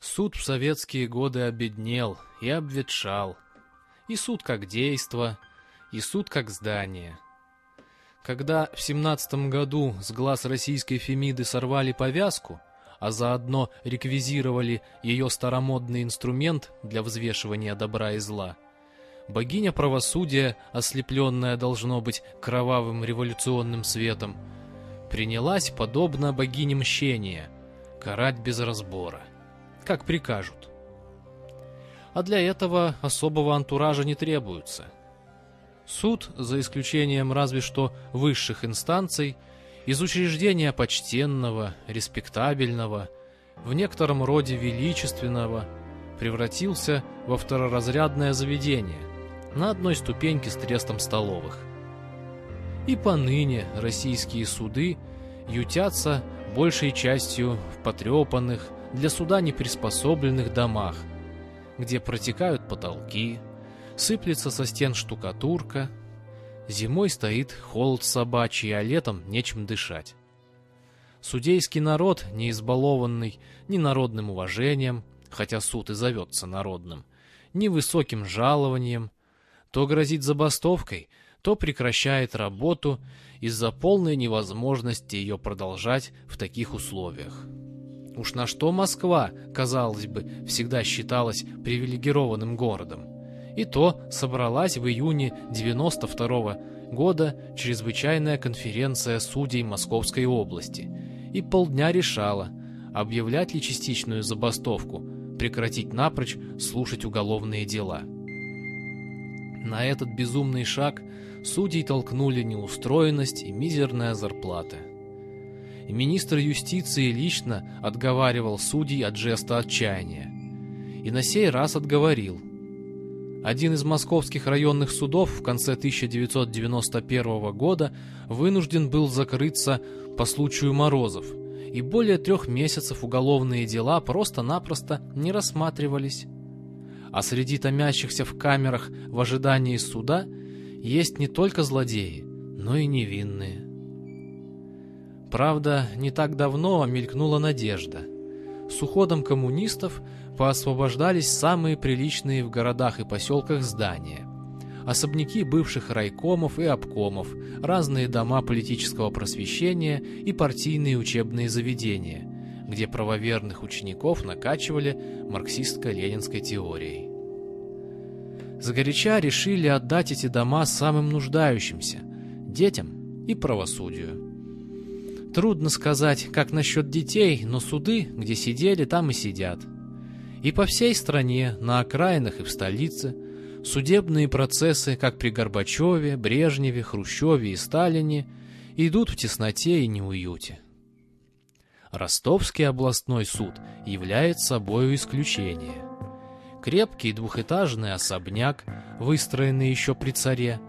Суд в советские годы обеднел и обветшал. И суд как действо, и суд как здание. Когда в семнадцатом году с глаз российской Фемиды сорвали повязку, а заодно реквизировали ее старомодный инструмент для взвешивания добра и зла, богиня правосудия, ослепленная должно быть кровавым революционным светом, принялась, подобно богине мщения, карать без разбора как прикажут. А для этого особого антуража не требуется. Суд, за исключением разве что высших инстанций, из учреждения почтенного, респектабельного, в некотором роде величественного, превратился во второразрядное заведение на одной ступеньке с трестом столовых. И поныне российские суды ютятся большей частью в потрепанных, для суда неприспособленных домах, где протекают потолки, сыплется со стен штукатурка, зимой стоит холод собачий, а летом нечем дышать. Судейский народ, не избалованный ни народным уважением, хотя суд и зовется народным, ни высоким жалованием, то грозит забастовкой, то прекращает работу из-за полной невозможности ее продолжать в таких условиях. Уж на что Москва, казалось бы, всегда считалась привилегированным городом. И то собралась в июне 92 -го года чрезвычайная конференция судей Московской области и полдня решала, объявлять ли частичную забастовку, прекратить напрочь слушать уголовные дела. На этот безумный шаг судей толкнули неустроенность и мизерная зарплата и министр юстиции лично отговаривал судей от жеста отчаяния. И на сей раз отговорил. Один из московских районных судов в конце 1991 года вынужден был закрыться по случаю морозов, и более трех месяцев уголовные дела просто-напросто не рассматривались. А среди томящихся в камерах в ожидании суда есть не только злодеи, но и невинные. Правда, не так давно мелькнула надежда. С уходом коммунистов поосвобождались самые приличные в городах и поселках здания. Особняки бывших райкомов и обкомов, разные дома политического просвещения и партийные учебные заведения, где правоверных учеников накачивали марксистско-ленинской теорией. Загоряча решили отдать эти дома самым нуждающимся – детям и правосудию. Трудно сказать, как насчет детей, но суды, где сидели, там и сидят. И по всей стране, на окраинах и в столице, судебные процессы, как при Горбачеве, Брежневе, Хрущеве и Сталине, идут в тесноте и неуюте. Ростовский областной суд является собой исключение. Крепкий двухэтажный особняк, выстроенный еще при царе,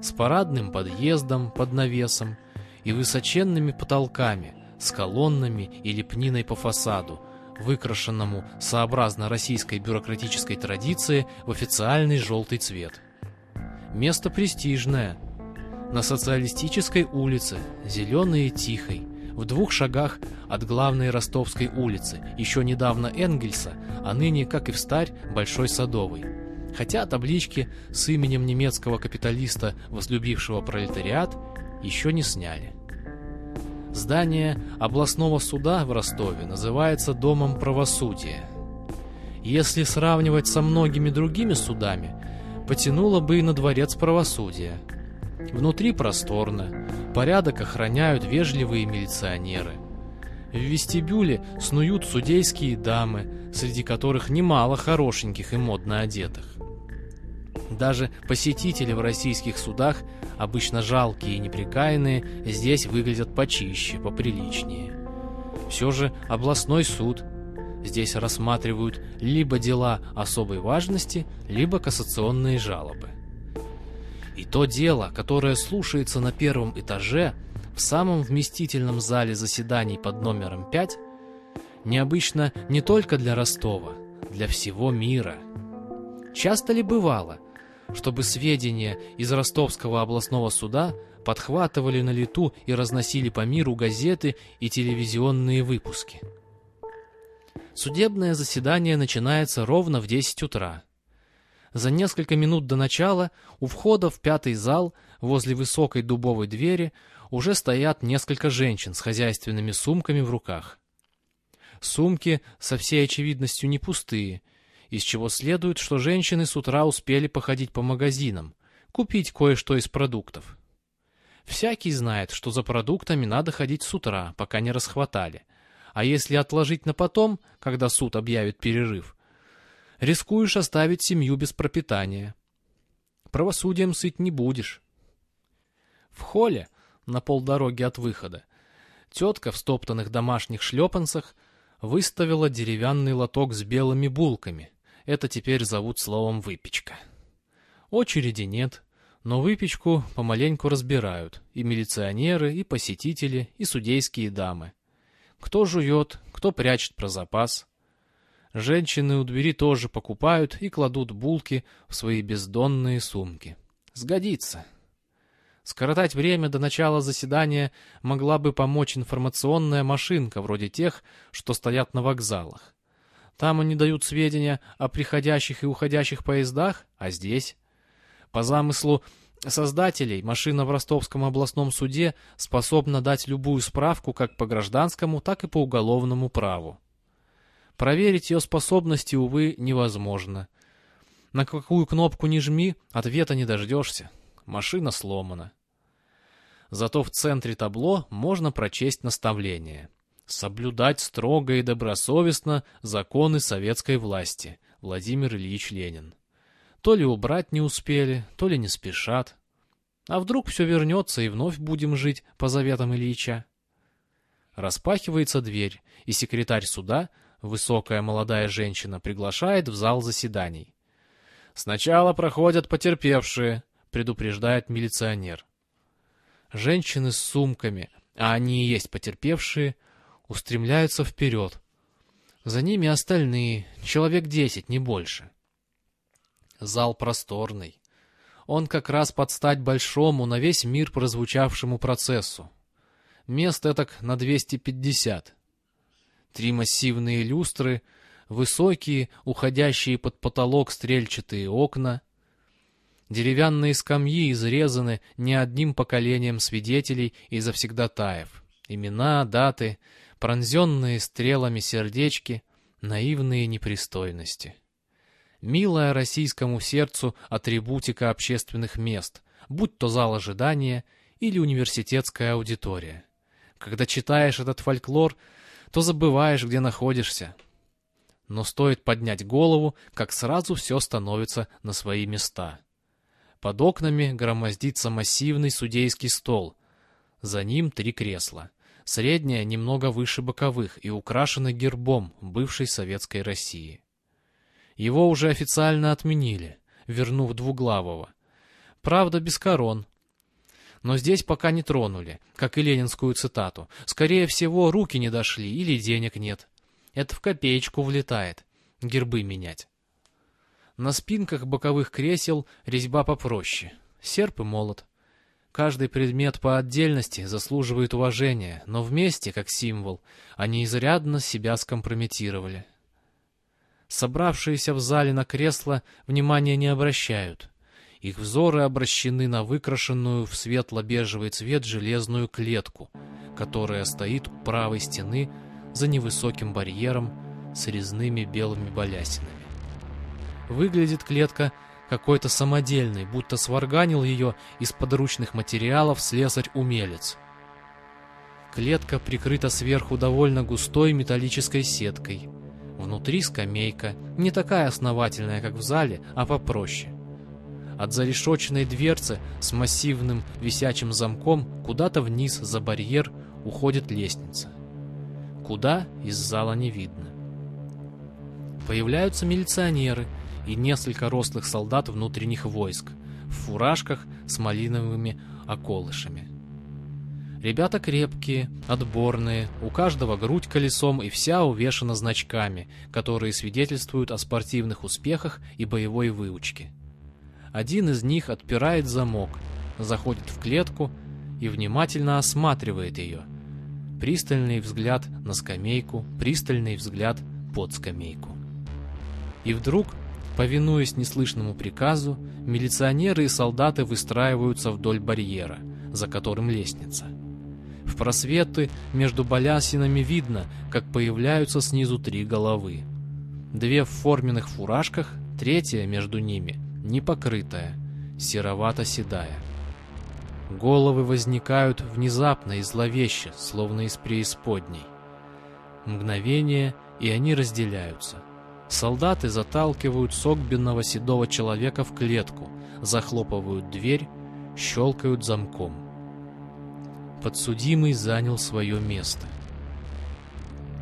с парадным подъездом под навесом, и высоченными потолками, с колоннами и лепниной по фасаду, выкрашенному сообразно российской бюрократической традиции в официальный желтый цвет. Место престижное. На социалистической улице, зеленой и тихой, в двух шагах от главной ростовской улицы, еще недавно Энгельса, а ныне, как и в старь, Большой Садовой. Хотя таблички с именем немецкого капиталиста, возлюбившего пролетариат, еще не сняли. Здание областного суда в Ростове называется Домом правосудия. Если сравнивать со многими другими судами, потянуло бы и на дворец правосудия. Внутри просторно, порядок охраняют вежливые милиционеры. В вестибюле снуют судейские дамы, среди которых немало хорошеньких и модно одетых. Даже посетители в российских судах, обычно жалкие и неприкаянные, здесь выглядят почище, поприличнее. Все же областной суд. Здесь рассматривают либо дела особой важности, либо кассационные жалобы. И то дело, которое слушается на первом этаже, в самом вместительном зале заседаний под номером 5, необычно не только для Ростова, для всего мира. Часто ли бывало, чтобы сведения из Ростовского областного суда подхватывали на лету и разносили по миру газеты и телевизионные выпуски. Судебное заседание начинается ровно в 10 утра. За несколько минут до начала у входа в пятый зал возле высокой дубовой двери уже стоят несколько женщин с хозяйственными сумками в руках. Сумки со всей очевидностью не пустые, из чего следует, что женщины с утра успели походить по магазинам, купить кое-что из продуктов. Всякий знает, что за продуктами надо ходить с утра, пока не расхватали. А если отложить на потом, когда суд объявит перерыв, рискуешь оставить семью без пропитания. Правосудием сыть не будешь. В холле, на полдороги от выхода, тетка в стоптанных домашних шлепанцах выставила деревянный лоток с белыми булками. Это теперь зовут словом «выпечка». Очереди нет, но выпечку помаленьку разбирают и милиционеры, и посетители, и судейские дамы. Кто жует, кто прячет про запас. Женщины у двери тоже покупают и кладут булки в свои бездонные сумки. Сгодится. Скоротать время до начала заседания могла бы помочь информационная машинка, вроде тех, что стоят на вокзалах. Там они дают сведения о приходящих и уходящих поездах, а здесь по замыслу создателей, машина в Ростовском областном суде способна дать любую справку как по гражданскому, так и по уголовному праву. Проверить ее способности, увы, невозможно. На какую кнопку не жми, ответа не дождешься. Машина сломана. Зато в центре табло можно прочесть наставление. Соблюдать строго и добросовестно законы советской власти. Владимир Ильич Ленин. То ли убрать не успели, то ли не спешат. А вдруг все вернется и вновь будем жить по заветам Ильича? Распахивается дверь, и секретарь суда, высокая молодая женщина, приглашает в зал заседаний. «Сначала проходят потерпевшие», — предупреждает милиционер. Женщины с сумками, а они и есть потерпевшие, устремляются вперед. За ними остальные, человек десять, не больше. Зал просторный. Он как раз под стать большому на весь мир прозвучавшему процессу. Мест этак на 250. Три массивные люстры, высокие, уходящие под потолок стрельчатые окна. Деревянные скамьи изрезаны не одним поколением свидетелей и завсегдатаев. Имена, даты, пронзенные стрелами сердечки, наивные непристойности милая российскому сердцу атрибутика общественных мест, будь то зал ожидания или университетская аудитория. Когда читаешь этот фольклор, то забываешь, где находишься. Но стоит поднять голову, как сразу все становится на свои места. Под окнами громоздится массивный судейский стол. За ним три кресла. Среднее немного выше боковых и украшено гербом бывшей советской России. Его уже официально отменили, вернув двуглавого. Правда, без корон. Но здесь пока не тронули, как и ленинскую цитату. Скорее всего, руки не дошли или денег нет. Это в копеечку влетает. Гербы менять. На спинках боковых кресел резьба попроще. Серп и молот. Каждый предмет по отдельности заслуживает уважения, но вместе, как символ, они изрядно себя скомпрометировали. Собравшиеся в зале на кресло внимания не обращают. Их взоры обращены на выкрашенную в светло-бежевый цвет железную клетку, которая стоит у правой стены за невысоким барьером с резными белыми балясинами. Выглядит клетка какой-то самодельной, будто сварганил ее из подручных материалов слесарь-умелец. Клетка прикрыта сверху довольно густой металлической сеткой — Внутри скамейка, не такая основательная, как в зале, а попроще. От зарешоченной дверцы с массивным висячим замком куда-то вниз за барьер уходит лестница. Куда из зала не видно. Появляются милиционеры и несколько рослых солдат внутренних войск в фуражках с малиновыми околышами. Ребята крепкие, отборные, у каждого грудь колесом и вся увешана значками, которые свидетельствуют о спортивных успехах и боевой выучке. Один из них отпирает замок, заходит в клетку и внимательно осматривает ее. Пристальный взгляд на скамейку, пристальный взгляд под скамейку. И вдруг, повинуясь неслышному приказу, милиционеры и солдаты выстраиваются вдоль барьера, за которым лестница. В просветы между балясинами видно, как появляются снизу три головы. Две в форменных фуражках, третья между ними, непокрытая, серовато-седая. Головы возникают внезапно и зловеще, словно из преисподней. Мгновение, и они разделяются. Солдаты заталкивают согбенного седого человека в клетку, захлопывают дверь, щелкают замком. Подсудимый занял свое место.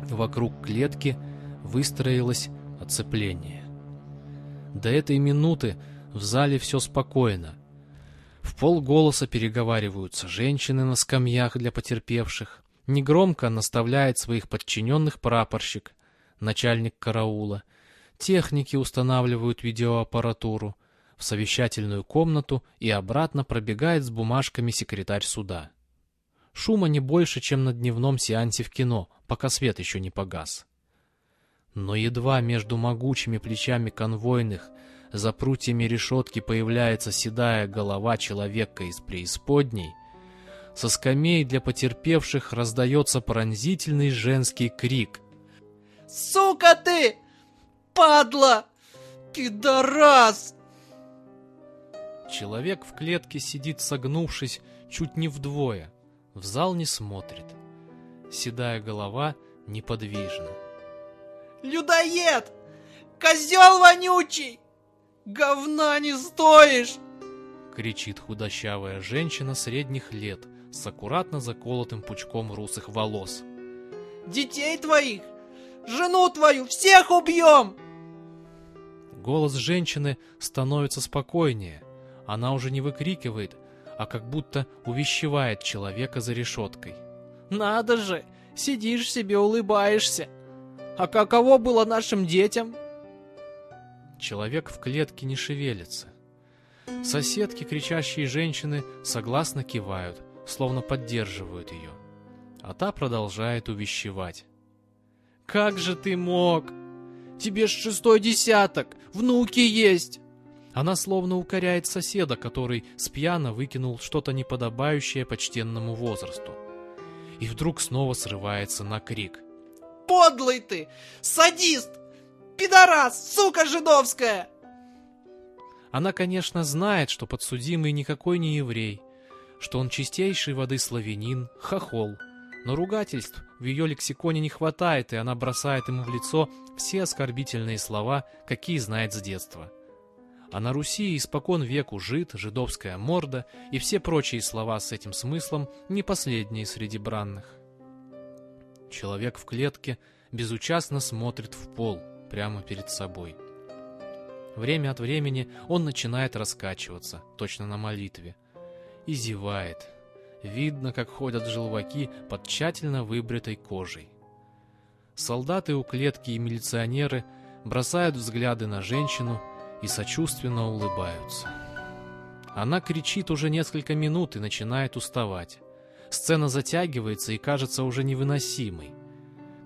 Вокруг клетки выстроилось оцепление. До этой минуты в зале все спокойно. В полголоса переговариваются женщины на скамьях для потерпевших. Негромко наставляет своих подчиненных прапорщик, начальник караула. Техники устанавливают видеоаппаратуру. В совещательную комнату и обратно пробегает с бумажками секретарь суда. Шума не больше, чем на дневном сеансе в кино, пока свет еще не погас. Но едва между могучими плечами конвойных за прутьями решетки появляется седая голова человека из преисподней, со скамей для потерпевших раздается пронзительный женский крик. «Сука ты! Падла! Пидорас!» Человек в клетке сидит согнувшись чуть не вдвое, в зал не смотрит. Седая голова неподвижна. «Людоед! Козел вонючий! Говна не стоишь!» Кричит худощавая женщина средних лет с аккуратно заколотым пучком русых волос. «Детей твоих, жену твою, всех убьем!» Голос женщины становится спокойнее. Она уже не выкрикивает, а как будто увещевает человека за решеткой. «Надо же! Сидишь себе, улыбаешься! А каково было нашим детям?» Человек в клетке не шевелится. Соседки, кричащие женщины, согласно кивают, словно поддерживают ее. А та продолжает увещевать. «Как же ты мог? Тебе ж шестой десяток, внуки есть!» Она словно укоряет соседа, который спьяно выкинул что-то неподобающее почтенному возрасту. И вдруг снова срывается на крик. «Подлый ты! Садист! Пидорас! Сука жидовская!» Она, конечно, знает, что подсудимый никакой не еврей, что он чистейшей воды славянин, хохол. Но ругательств в ее лексиконе не хватает, и она бросает ему в лицо все оскорбительные слова, какие знает с детства. А на Руси испокон веку жид, жидовская морда и все прочие слова с этим смыслом не последние среди бранных. Человек в клетке безучастно смотрит в пол, прямо перед собой. Время от времени он начинает раскачиваться, точно на молитве, и зевает. Видно, как ходят желваки под тщательно выбритой кожей. Солдаты у клетки и милиционеры бросают взгляды на женщину и сочувственно улыбаются. Она кричит уже несколько минут и начинает уставать. Сцена затягивается и кажется уже невыносимой,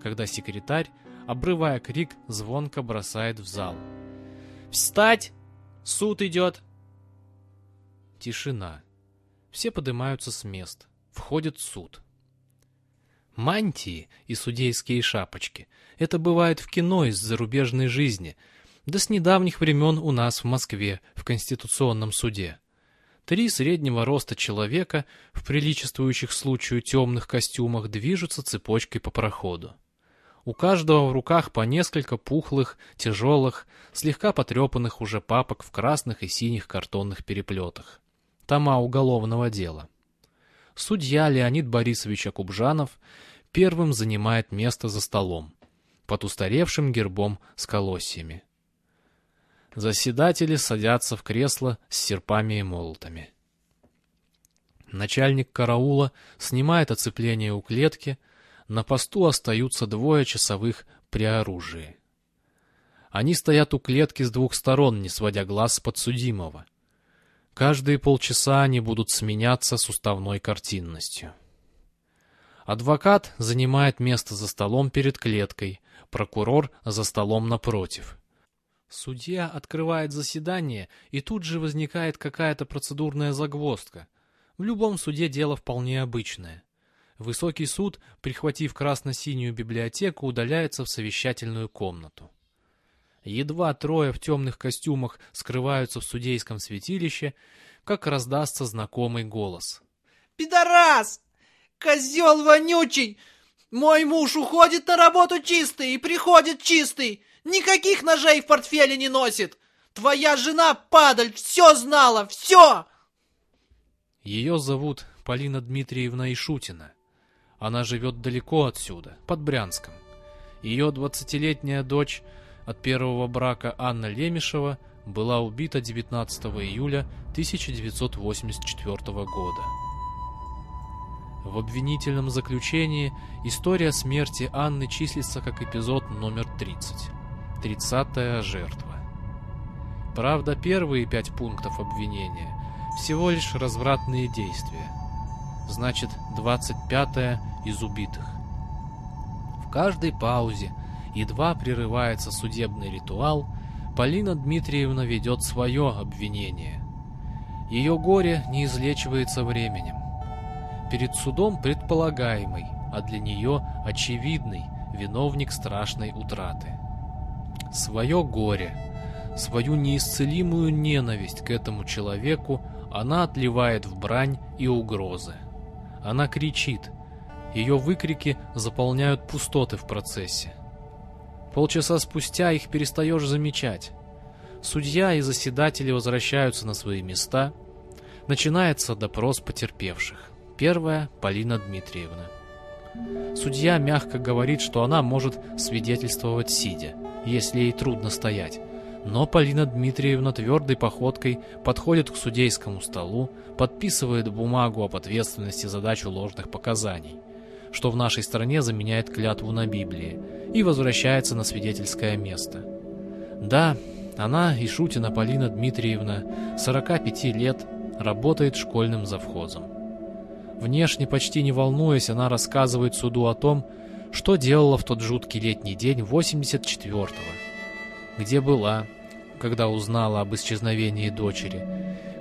когда секретарь, обрывая крик, звонко бросает в зал. «Встать! Суд идет!» Тишина. Все поднимаются с мест. Входит суд. Мантии и судейские шапочки — это бывает в кино из зарубежной жизни — да с недавних времен у нас в Москве, в Конституционном суде. Три среднего роста человека в приличествующих случаю темных костюмах движутся цепочкой по проходу. У каждого в руках по несколько пухлых, тяжелых, слегка потрепанных уже папок в красных и синих картонных переплетах. Тома уголовного дела. Судья Леонид Борисович Акубжанов первым занимает место за столом, под устаревшим гербом с колосьями. Заседатели садятся в кресло с серпами и молотами. Начальник караула снимает оцепление у клетки, на посту остаются двое часовых при оружии. Они стоят у клетки с двух сторон, не сводя глаз с подсудимого. Каждые полчаса они будут сменяться с уставной картинностью. Адвокат занимает место за столом перед клеткой, прокурор за столом напротив. Судья открывает заседание, и тут же возникает какая-то процедурная загвоздка. В любом суде дело вполне обычное. Высокий суд, прихватив красно-синюю библиотеку, удаляется в совещательную комнату. Едва трое в темных костюмах скрываются в судейском святилище, как раздастся знакомый голос. «Пидорас! Козел вонючий! Мой муж уходит на работу чистый и приходит чистый! Никаких ножей в портфеле не носит! Твоя жена, падаль, все знала, все!» Ее зовут Полина Дмитриевна Ишутина. Она живет далеко отсюда, под Брянском. Ее двадцатилетняя дочь от первого брака Анна Лемешева была убита 19 июля 1984 года. В обвинительном заключении история смерти Анны числится как эпизод номер 30. Тридцатая жертва. Правда, первые пять пунктов обвинения всего лишь развратные действия. Значит, 25 из убитых. В каждой паузе едва прерывается судебный ритуал, Полина Дмитриевна ведет свое обвинение. Ее горе не излечивается временем. Перед судом предполагаемый, а для нее очевидный виновник страшной утраты. Свое горе, свою неисцелимую ненависть к этому человеку она отливает в брань и угрозы. Она кричит. Ее выкрики заполняют пустоты в процессе. Полчаса спустя их перестаешь замечать. Судья и заседатели возвращаются на свои места. Начинается допрос потерпевших. Первая – Полина Дмитриевна. Судья мягко говорит, что она может свидетельствовать сидя, если ей трудно стоять. Но Полина Дмитриевна твердой походкой подходит к судейскому столу, подписывает бумагу об ответственности за дачу ложных показаний, что в нашей стране заменяет клятву на Библии, и возвращается на свидетельское место. Да, она, Ишутина Полина Дмитриевна, 45 лет, работает школьным завхозом. Внешне почти не волнуясь, она рассказывает суду о том, что делала в тот жуткий летний день 84-го, где была, когда узнала об исчезновении дочери,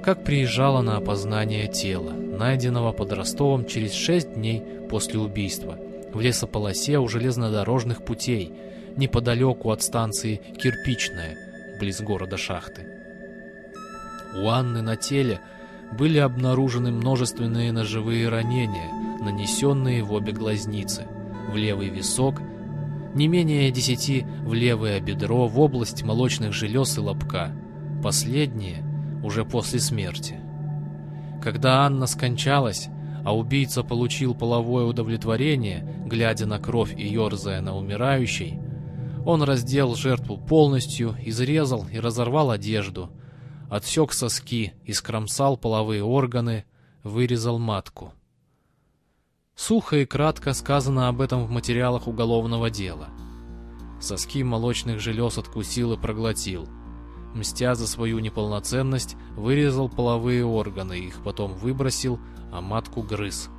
как приезжала на опознание тела, найденного под Ростовом через шесть дней после убийства, в лесополосе у железнодорожных путей, неподалеку от станции Кирпичная, близ города Шахты. У Анны на теле были обнаружены множественные ножевые ранения, нанесенные в обе глазницы, в левый висок не менее десяти в левое бедро в область молочных желез и лобка, последнее уже после смерти. Когда Анна скончалась, а убийца получил половое удовлетворение, глядя на кровь и ерзая на умирающей, он раздел жертву полностью, изрезал и разорвал одежду, отсек соски, искромсал половые органы, вырезал матку. Сухо и кратко сказано об этом в материалах уголовного дела. Соски молочных желез откусил и проглотил. Мстя за свою неполноценность, вырезал половые органы, их потом выбросил, а матку грыз.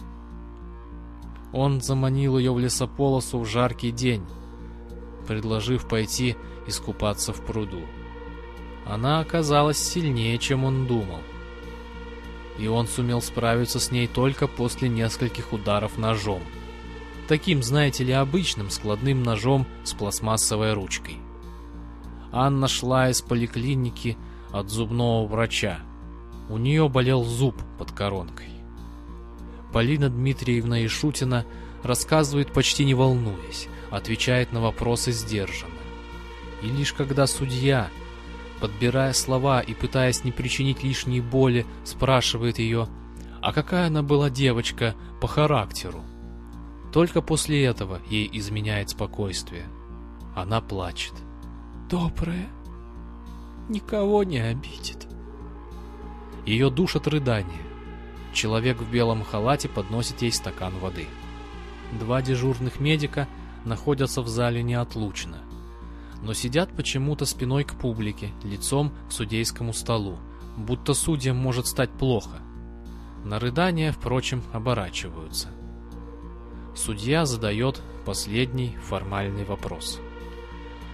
Он заманил ее в лесополосу в жаркий день, предложив пойти искупаться в пруду. Она оказалась сильнее, чем он думал и он сумел справиться с ней только после нескольких ударов ножом. Таким, знаете ли, обычным складным ножом с пластмассовой ручкой. Анна шла из поликлиники от зубного врача. У нее болел зуб под коронкой. Полина Дмитриевна Ишутина рассказывает почти не волнуясь, отвечает на вопросы сдержанно. И лишь когда судья подбирая слова и пытаясь не причинить лишней боли, спрашивает ее, а какая она была девочка по характеру. Только после этого ей изменяет спокойствие. Она плачет. «Добрая, никого не обидит». Ее душат рыдания. Человек в белом халате подносит ей стакан воды. Два дежурных медика находятся в зале неотлучно но сидят почему-то спиной к публике, лицом к судейскому столу, будто судьям может стать плохо. На рыдания, впрочем, оборачиваются. судья задает последний формальный вопрос.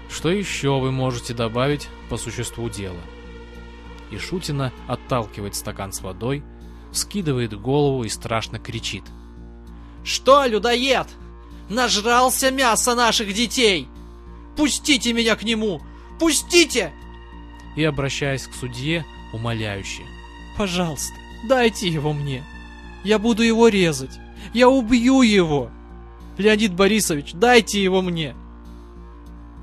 Что еще вы можете добавить по существу дела? И Шутина отталкивает стакан с водой, скидывает голову и страшно кричит. «Что, людоед? Нажрался мяса наших детей! Пустите меня к нему! Пустите!» И, обращаясь к судье, умоляюще. «Пожалуйста, дайте его мне. Я буду его резать. Я убью его. Леонид Борисович, дайте его мне!»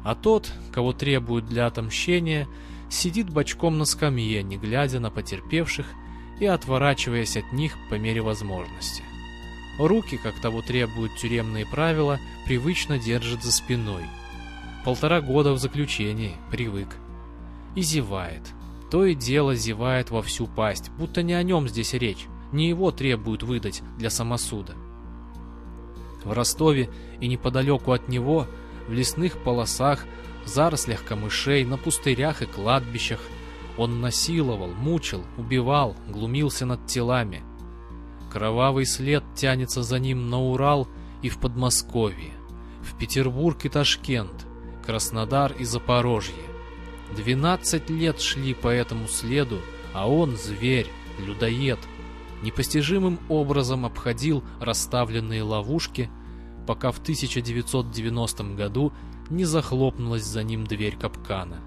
А тот, кого требуют для отомщения, сидит бочком на скамье, не глядя на потерпевших и отворачиваясь от них по мере возможности. Руки, как того требуют тюремные правила, привычно держит за спиной. Полтора года в заключении, привык. И зевает. То и дело зевает во всю пасть, будто не о нем здесь речь, не его требуют выдать для самосуда. В Ростове и неподалеку от него, в лесных полосах, зарослях камышей, на пустырях и кладбищах, он насиловал, мучил, убивал, глумился над телами. Кровавый след тянется за ним на Урал и в Подмосковье, в Петербург и Ташкент, Краснодар и Запорожье. Двенадцать лет шли по этому следу, а он, зверь, людоед, непостижимым образом обходил расставленные ловушки, пока в 1990 году не захлопнулась за ним дверь капкана.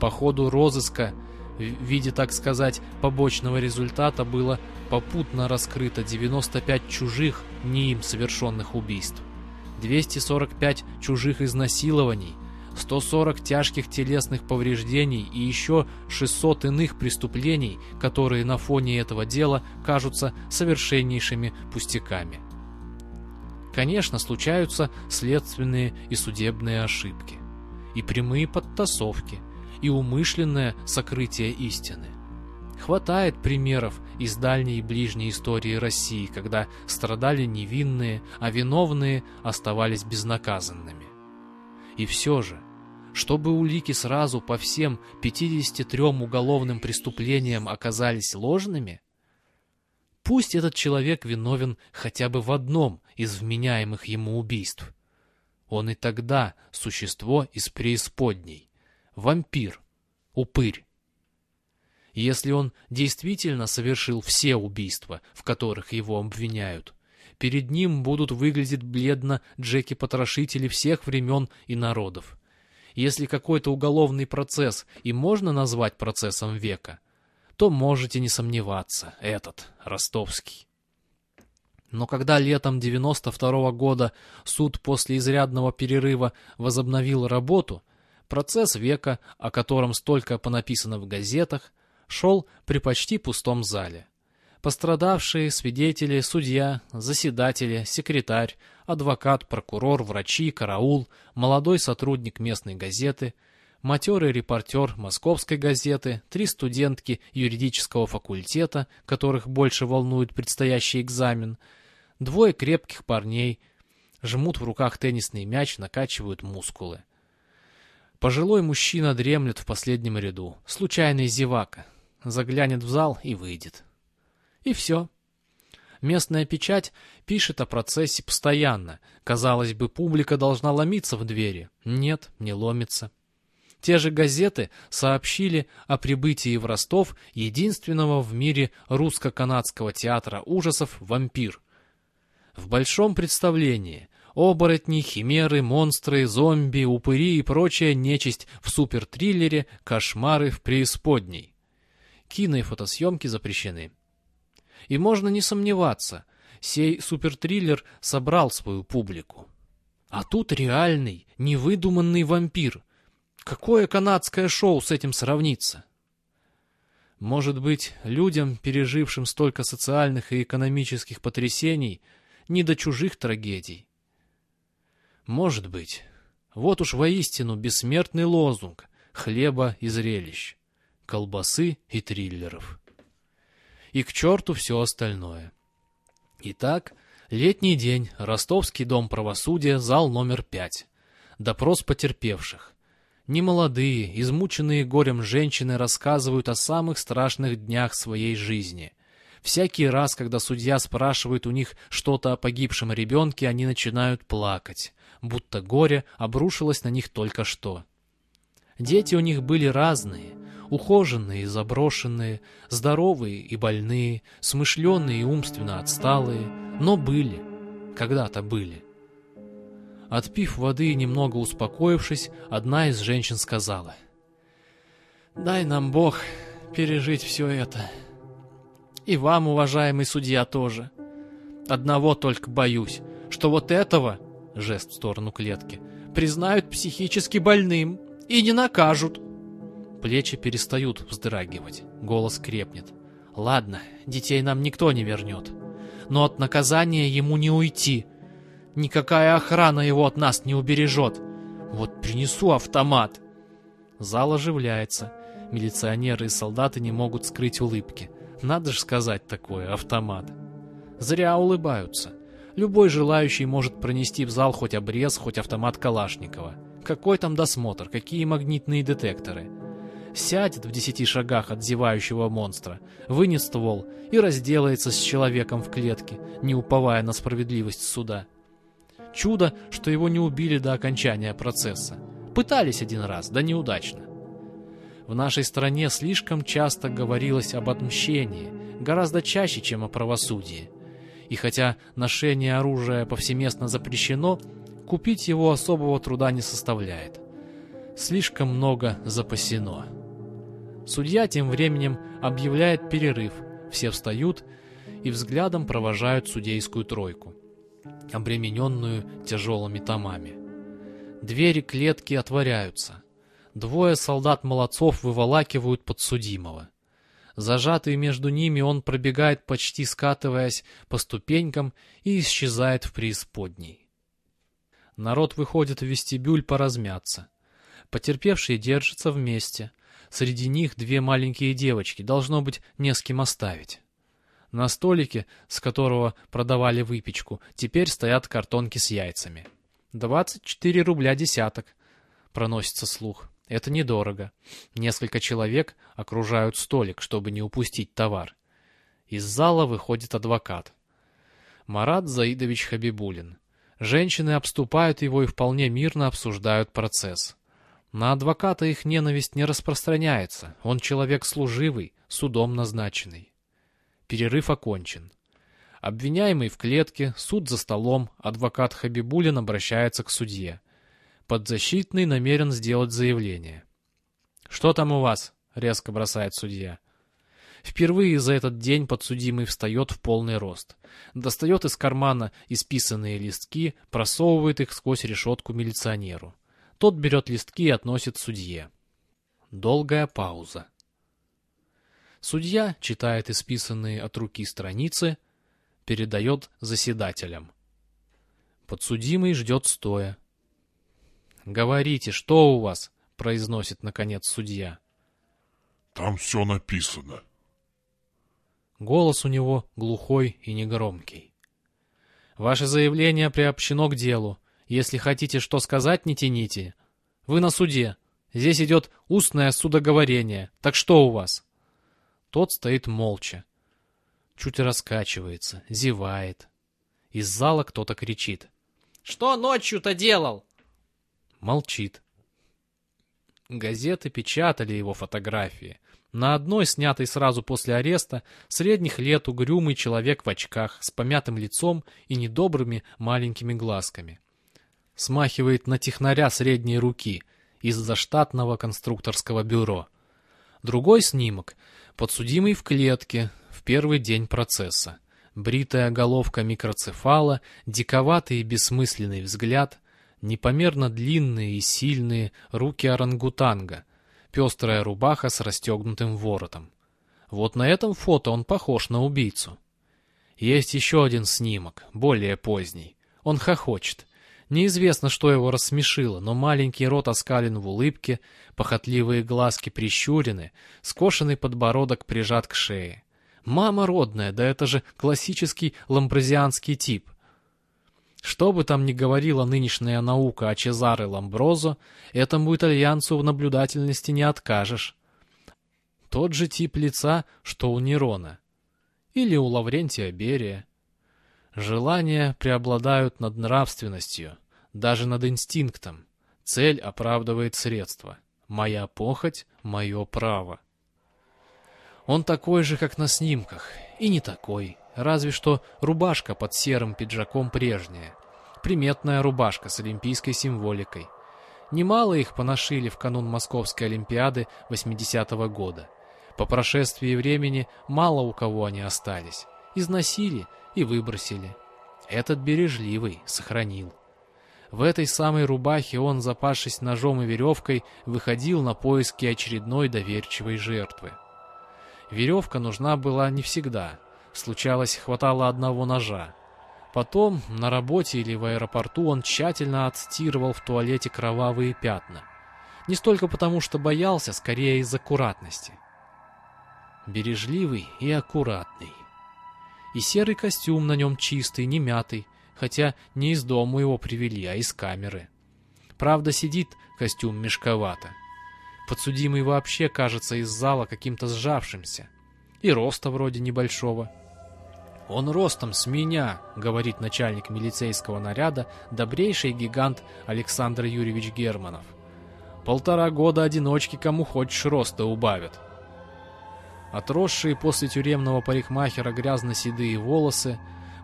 По ходу розыска, в виде, так сказать, побочного результата было попутно раскрыто 95 чужих, не им совершенных убийств, 245 чужих изнасилований, 140 тяжких телесных повреждений и еще 600 иных преступлений, которые на фоне этого дела кажутся совершеннейшими пустяками. Конечно, случаются следственные и судебные ошибки, и прямые подтасовки, и умышленное сокрытие истины. Хватает примеров из дальней и ближней истории России, когда страдали невинные, а виновные оставались безнаказанными. И все же, чтобы улики сразу по всем 53 уголовным преступлениям оказались ложными, пусть этот человек виновен хотя бы в одном из вменяемых ему убийств. Он и тогда существо из преисподней, вампир, упырь. Если он действительно совершил все убийства, в которых его обвиняют, перед ним будут выглядеть бледно Джеки-потрошители всех времен и народов. Если какой-то уголовный процесс и можно назвать процессом века, то можете не сомневаться, этот, ростовский. Но когда летом 92 -го года суд после изрядного перерыва возобновил работу, процесс века, о котором столько понаписано в газетах, шел при почти пустом зале. Пострадавшие, свидетели, судья, заседатели, секретарь, адвокат, прокурор, врачи, караул, молодой сотрудник местной газеты, матерый репортер московской газеты, три студентки юридического факультета, которых больше волнует предстоящий экзамен, двое крепких парней, жмут в руках теннисный мяч, накачивают мускулы. Пожилой мужчина дремлет в последнем ряду, случайный зевака, заглянет в зал и выйдет. И все. Местная печать пишет о процессе постоянно. Казалось бы, публика должна ломиться в двери. Нет, не ломится. Те же газеты сообщили о прибытии в Ростов единственного в мире русско-канадского театра ужасов «Вампир». В большом представлении оборотни, химеры, монстры, зомби, упыри и прочая нечисть в супертриллере «Кошмары в преисподней». Кино и фотосъемки запрещены. И можно не сомневаться, сей супертриллер собрал свою публику. А тут реальный, невыдуманный вампир. Какое канадское шоу с этим сравнится? Может быть, людям, пережившим столько социальных и экономических потрясений, не до чужих трагедий. Может быть. Вот уж воистину бессмертный лозунг хлеба и зрелищ колбасы и триллеров. И к черту все остальное. Итак, летний день, Ростовский дом правосудия, зал номер пять. Допрос потерпевших. Немолодые, измученные горем женщины рассказывают о самых страшных днях своей жизни. Всякий раз, когда судья спрашивает у них что-то о погибшем ребенке, они начинают плакать, будто горе обрушилось на них только что. Дети у них были разные, ухоженные и заброшенные, здоровые и больные, смышленые и умственно отсталые, но были, когда-то были. Отпив воды и немного успокоившись, одна из женщин сказала, «Дай нам Бог пережить все это. И вам, уважаемый судья, тоже. Одного только боюсь, что вот этого, жест в сторону клетки, признают психически больным и не накажут». Плечи перестают вздрагивать, голос крепнет. «Ладно, детей нам никто не вернет, но от наказания ему не уйти». Никакая охрана его от нас не убережет. Вот принесу автомат. Зал оживляется. Милиционеры и солдаты не могут скрыть улыбки. Надо же сказать такое, автомат. Зря улыбаются. Любой желающий может пронести в зал хоть обрез, хоть автомат Калашникова. Какой там досмотр, какие магнитные детекторы. Сядет в десяти шагах от зевающего монстра, вынес ствол и разделается с человеком в клетке, не уповая на справедливость суда. Чудо, что его не убили до окончания процесса. Пытались один раз, да неудачно. В нашей стране слишком часто говорилось об отмщении, гораздо чаще, чем о правосудии. И хотя ношение оружия повсеместно запрещено, купить его особого труда не составляет. Слишком много запасено. Судья тем временем объявляет перерыв, все встают и взглядом провожают судейскую тройку обремененную тяжелыми томами. Двери клетки отворяются. Двое солдат-молодцов выволакивают подсудимого. Зажатый между ними, он пробегает, почти скатываясь по ступенькам и исчезает в преисподней. Народ выходит в вестибюль поразмяться. Потерпевшие держатся вместе. Среди них две маленькие девочки, должно быть, не с кем оставить. На столике, с которого продавали выпечку, теперь стоят картонки с яйцами. «Двадцать четыре рубля десяток», — проносится слух. Это недорого. Несколько человек окружают столик, чтобы не упустить товар. Из зала выходит адвокат. Марат Заидович Хабибулин. Женщины обступают его и вполне мирно обсуждают процесс. На адвоката их ненависть не распространяется. Он человек служивый, судом назначенный. Перерыв окончен. Обвиняемый в клетке, суд за столом, адвокат Хабибулин обращается к судье. Подзащитный намерен сделать заявление. «Что там у вас?» — резко бросает судья. Впервые за этот день подсудимый встает в полный рост. Достает из кармана исписанные листки, просовывает их сквозь решетку милиционеру. Тот берет листки и относит судье. Долгая пауза. Судья читает исписанные от руки страницы, передает заседателям. Подсудимый ждет стоя. «Говорите, что у вас?» — произносит, наконец, судья. «Там все написано». Голос у него глухой и негромкий. «Ваше заявление приобщено к делу. Если хотите что сказать, не тяните. Вы на суде. Здесь идет устное судоговорение. Так что у вас?» Тот стоит молча. Чуть раскачивается, зевает. Из зала кто-то кричит. «Что ночью-то делал?» Молчит. Газеты печатали его фотографии. На одной, снятой сразу после ареста, средних лет угрюмый человек в очках, с помятым лицом и недобрыми маленькими глазками. Смахивает на технаря средней руки из заштатного конструкторского бюро. Другой снимок Подсудимый в клетке в первый день процесса. Бритая головка микроцефала, диковатый и бессмысленный взгляд, непомерно длинные и сильные руки орангутанга, пестрая рубаха с расстегнутым воротом. Вот на этом фото он похож на убийцу. Есть еще один снимок, более поздний. Он хохочет. Неизвестно, что его рассмешило, но маленький рот оскален в улыбке, похотливые глазки прищурены, скошенный подбородок прижат к шее. Мама родная, да это же классический ламброзианский тип. Что бы там ни говорила нынешняя наука о Чезаре Ламброзо, этому итальянцу в наблюдательности не откажешь. Тот же тип лица, что у Нерона. или у Лаврентия Берия. Желания преобладают над нравственностью, даже над инстинктом. Цель оправдывает средства. Моя похоть — мое право. Он такой же, как на снимках, и не такой, разве что рубашка под серым пиджаком прежняя. Приметная рубашка с олимпийской символикой. Немало их поношили в канун Московской Олимпиады 80-го года. По прошествии времени мало у кого они остались. Износили и выбросили. Этот бережливый сохранил. В этой самой рубахе он, запавшись ножом и веревкой, выходил на поиски очередной доверчивой жертвы. Веревка нужна была не всегда. Случалось, хватало одного ножа. Потом, на работе или в аэропорту, он тщательно отстирывал в туалете кровавые пятна. Не столько потому, что боялся, скорее из аккуратности. Бережливый и аккуратный. И серый костюм на нем чистый, не мятый, хотя не из дома его привели, а из камеры. Правда, сидит костюм мешковато. Подсудимый вообще кажется из зала каким-то сжавшимся. И роста вроде небольшого. «Он ростом с меня», — говорит начальник милицейского наряда, добрейший гигант Александр Юрьевич Германов. «Полтора года одиночки кому хочешь роста убавят». Отросшие после тюремного парикмахера грязно-седые волосы,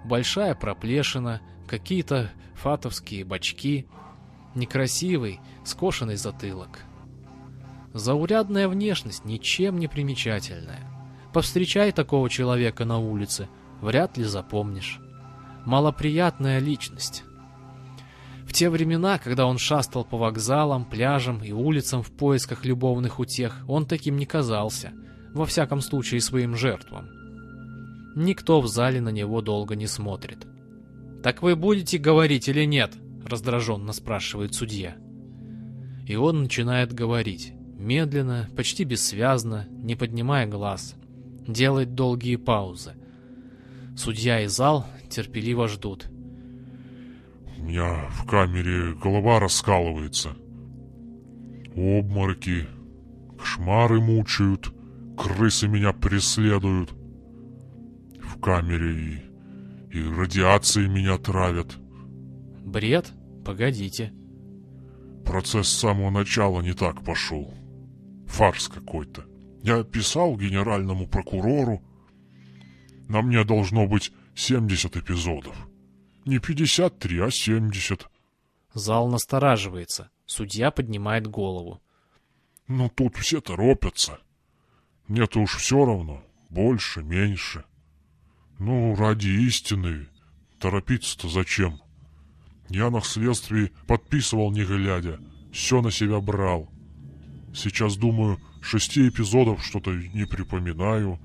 большая проплешина, какие-то фатовские бачки, некрасивый, скошенный затылок. Заурядная внешность, ничем не примечательная. Повстречай такого человека на улице, вряд ли запомнишь. Малоприятная личность. В те времена, когда он шастал по вокзалам, пляжам и улицам в поисках любовных утех, он таким не казался, во всяком случае своим жертвам. Никто в зале на него долго не смотрит. «Так вы будете говорить или нет?» — раздраженно спрашивает судья. И он начинает говорить. Медленно, почти бессвязно, не поднимая глаз. Делает долгие паузы. Судья и зал терпеливо ждут. У меня в камере голова раскалывается. Обмороки, кошмары мучают, крысы меня преследуют. В камере и, и радиации меня травят. Бред? Погодите. Процесс с самого начала не так пошел. Фарс какой-то. Я писал генеральному прокурору. На мне должно быть 70 эпизодов. Не 53, а 70. Зал настораживается. Судья поднимает голову. Но тут все торопятся. Мне-то уж все равно. Больше, меньше. Ну, ради истины. Торопиться-то зачем? Я на следствии подписывал не глядя. Все на себя брал. Сейчас, думаю, шести эпизодов что-то не припоминаю.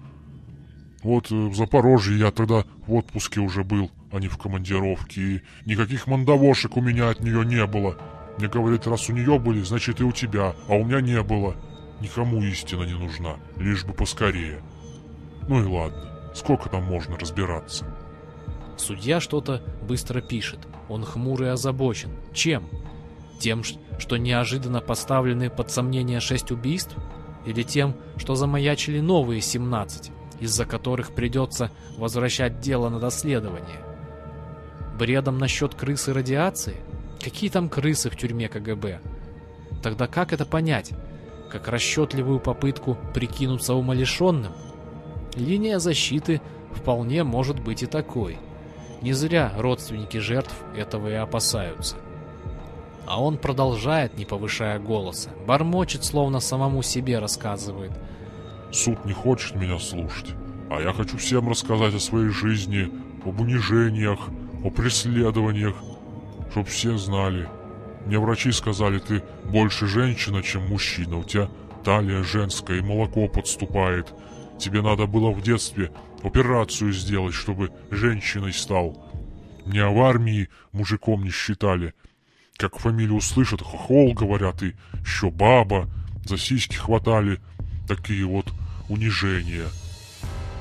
Вот э, в Запорожье я тогда в отпуске уже был, а не в командировке. И никаких мандавошек у меня от нее не было. Мне говорят, раз у нее были, значит и у тебя, а у меня не было. Никому истина не нужна, лишь бы поскорее. Ну и ладно, сколько там можно разбираться? Судья что-то быстро пишет. Он хмурый и озабочен. Чем? Тем, что неожиданно поставлены под сомнение шесть убийств? Или тем, что замаячили новые 17, из-за которых придется возвращать дело на доследование? Бредом насчет крысы радиации? Какие там крысы в тюрьме КГБ? Тогда как это понять? Как расчетливую попытку прикинуться умалишенным? Линия защиты вполне может быть и такой. Не зря родственники жертв этого и опасаются. А он продолжает, не повышая голоса. Бормочет, словно самому себе рассказывает. Суд не хочет меня слушать. А я хочу всем рассказать о своей жизни, об унижениях, о преследованиях, чтоб все знали. Мне врачи сказали, ты больше женщина, чем мужчина. У тебя талия женская и молоко подступает. Тебе надо было в детстве операцию сделать, чтобы женщиной стал. Меня в армии мужиком не считали как фамилию услышат, хохол, говорят, и еще баба, за сиськи хватали. Такие вот унижения.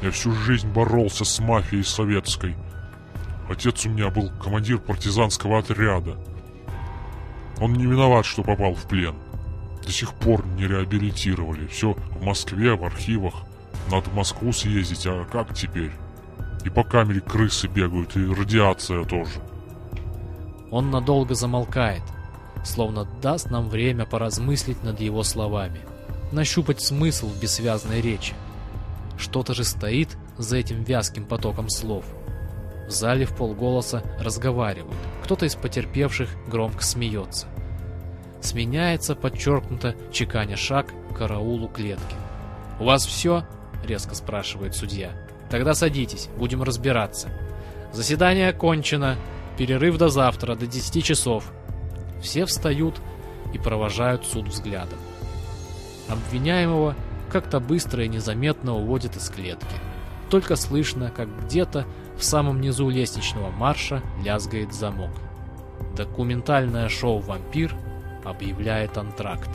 Я всю жизнь боролся с мафией советской. Отец у меня был командир партизанского отряда. Он не виноват, что попал в плен. До сих пор не реабилитировали. Все в Москве, в архивах. Надо в Москву съездить, а как теперь? И по камере крысы бегают, и радиация тоже. Он надолго замолкает, словно даст нам время поразмыслить над его словами, нащупать смысл в бессвязной речи. Что-то же стоит за этим вязким потоком слов. В зале в полголоса разговаривают. Кто-то из потерпевших громко смеется. Сменяется подчеркнуто, чеканя шаг караулу клетки. «У вас все?» — резко спрашивает судья. «Тогда садитесь, будем разбираться. Заседание окончено. Перерыв до завтра, до 10 часов». Все встают и провожают суд взглядом. Обвиняемого как-то быстро и незаметно уводят из клетки. Только слышно, как где-то в самом низу лестничного марша лязгает замок. Документальное шоу «Вампир» объявляет антракт.